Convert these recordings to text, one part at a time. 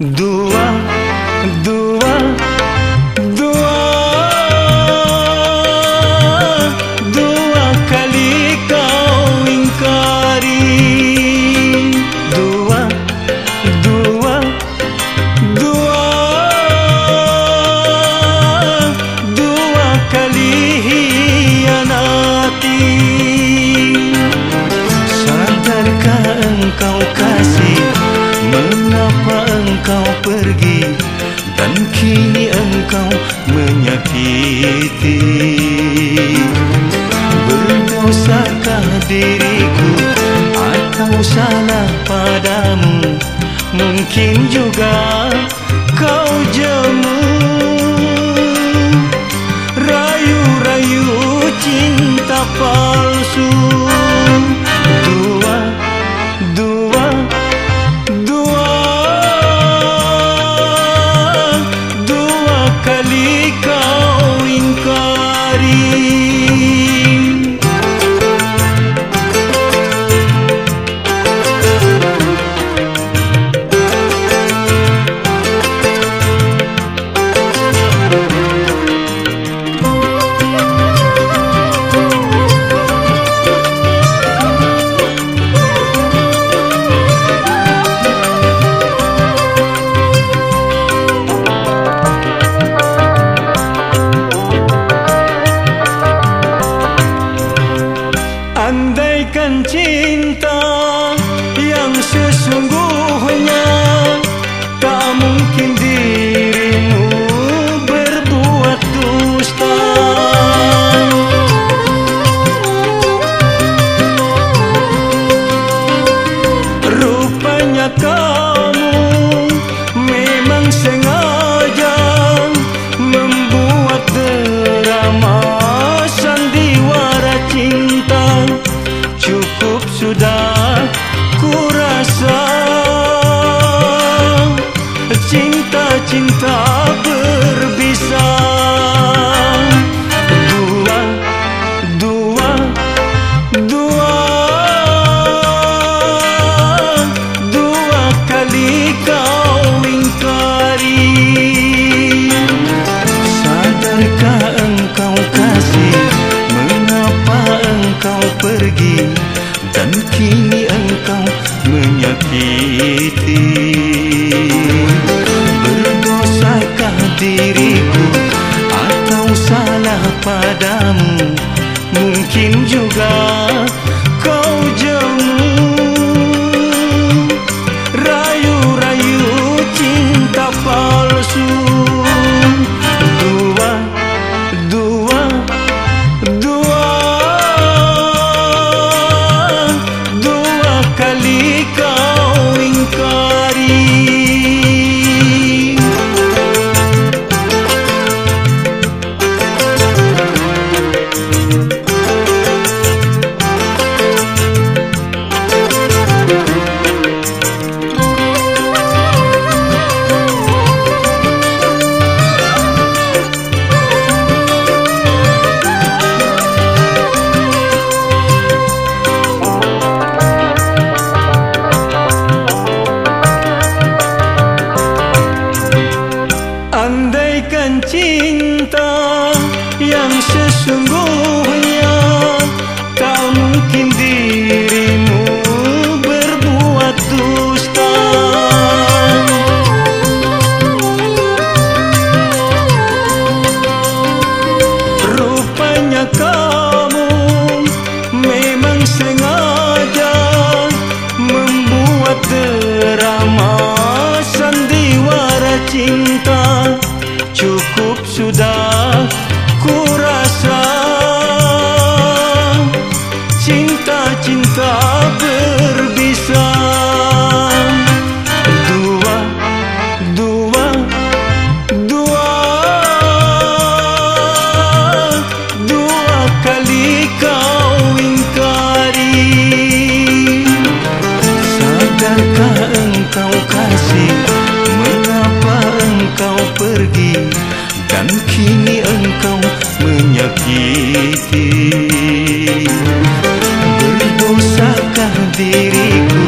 Do pergi dan kini engkau menyakiti. Berdosakah diriku atau salah padamu Mungkin juga kau jemu. Rayu-rayu cinta palsu cinta Cinta-cinta berbisa. Dua, dua, dua. Dua kali kau ingkari. Sadarkah engkau kasih? Mengapa engkau pergi? Dan kini salah padamu. Mungkin juga 更近的让生。Cinta-cinta berbisa Dua, dua, dua. Dua kali kau ingkari. Sadarkah engkau kasih? Mengapa engkau pergi? Dan kini engkau menyakiti diriku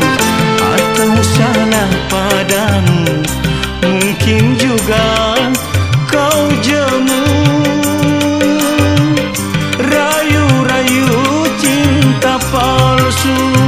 Atau salah padamu. Mungkin juga kau jemu. Rayu-rayu cinta palsu.